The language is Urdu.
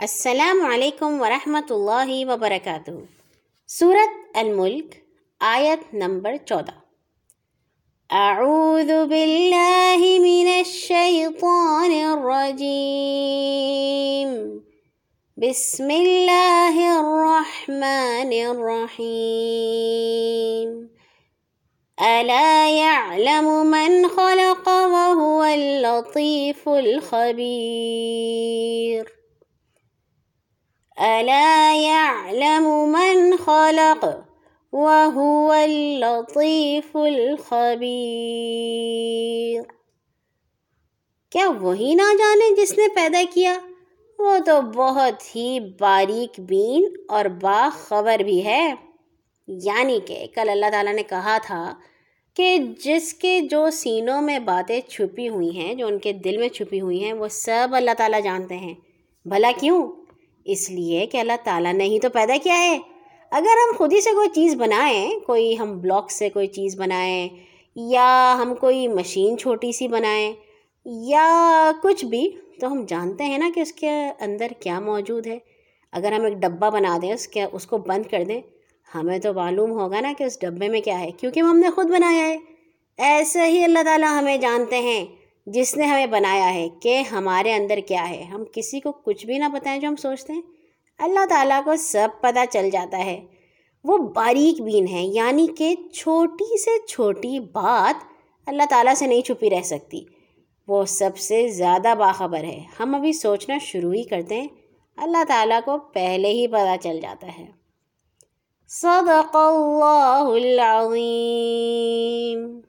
السلام علیکم ورحمۃ اللہ وبرکاتہ۔ سورت الملک، آیت نمبر چودہ۔ اعوذ باللہ من الشیطان الرجیم۔ بسم اللہ الرحمن الرحیم۔ الا يعلم من خلق وهو اللطیف الخبیر۔ ألا يعلم من خلق وهو اللطيف الخبير۔ کیا وہی نہ جانے جس نے پیدا کیا؟ وہ تو بہت ہی باریک بین اور باخبر بھی ہے۔ یعنی کہ کل اللہ تعالیٰ نے کہا تھا کہ جس کے جو سینوں میں باتیں چھپی ہوئی ہیں، جو ان کے دل میں چھپی ہوئی ہیں، وہ سب اللہ تعالیٰ جانتے ہیں۔ بھلا کیوں؟ اس لیے کہ اللہ تعالیٰ نے ہی تو پیدا کیا ہے۔ اگر ہم خود ہی سے کوئی چیز بنائیں، کوئی ہم بلاک سے کوئی چیز بنائیں، یا ہم کوئی مشین چھوٹی سی بنائیں، یا کچھ بھی، تو ہم جانتے ہیں نا کہ اس کے اندر کیا موجود ہے۔ اگر ہم ایک ڈبہ بنا دیں، اس کے، اس کو بند کر دیں، ہمیں تو معلوم ہوگا نا کہ اس ڈبے میں کیا ہے، کیونکہ ہم نے خود بنایا ہے۔ ایسے ہی اللہ تعالیٰ ہمیں جانتے ہیں۔ جس نے ہمیں بنایا ہے کہ ہمارے اندر کیا ہے۔ ہم کسی کو کچھ بھی نہ بتائیں جو ہم سوچتے ہیں۔ اللہ تعالیٰ کو سب پتہ چل جاتا ہے۔ وہ باریک بین ہے یعنی کہ چھوٹی سے چھوٹی بات اللہ تعالیٰ سے نہیں چھپی رہ سکتی۔ وہ سب سے زیادہ باخبر ہے۔ ہم ابھی سوچنا شروع ہی کرتے ہیں۔ اللہ تعالیٰ کو پہلے ہی پتہ چل جاتا ہے۔ صدق اللہ العظیم۔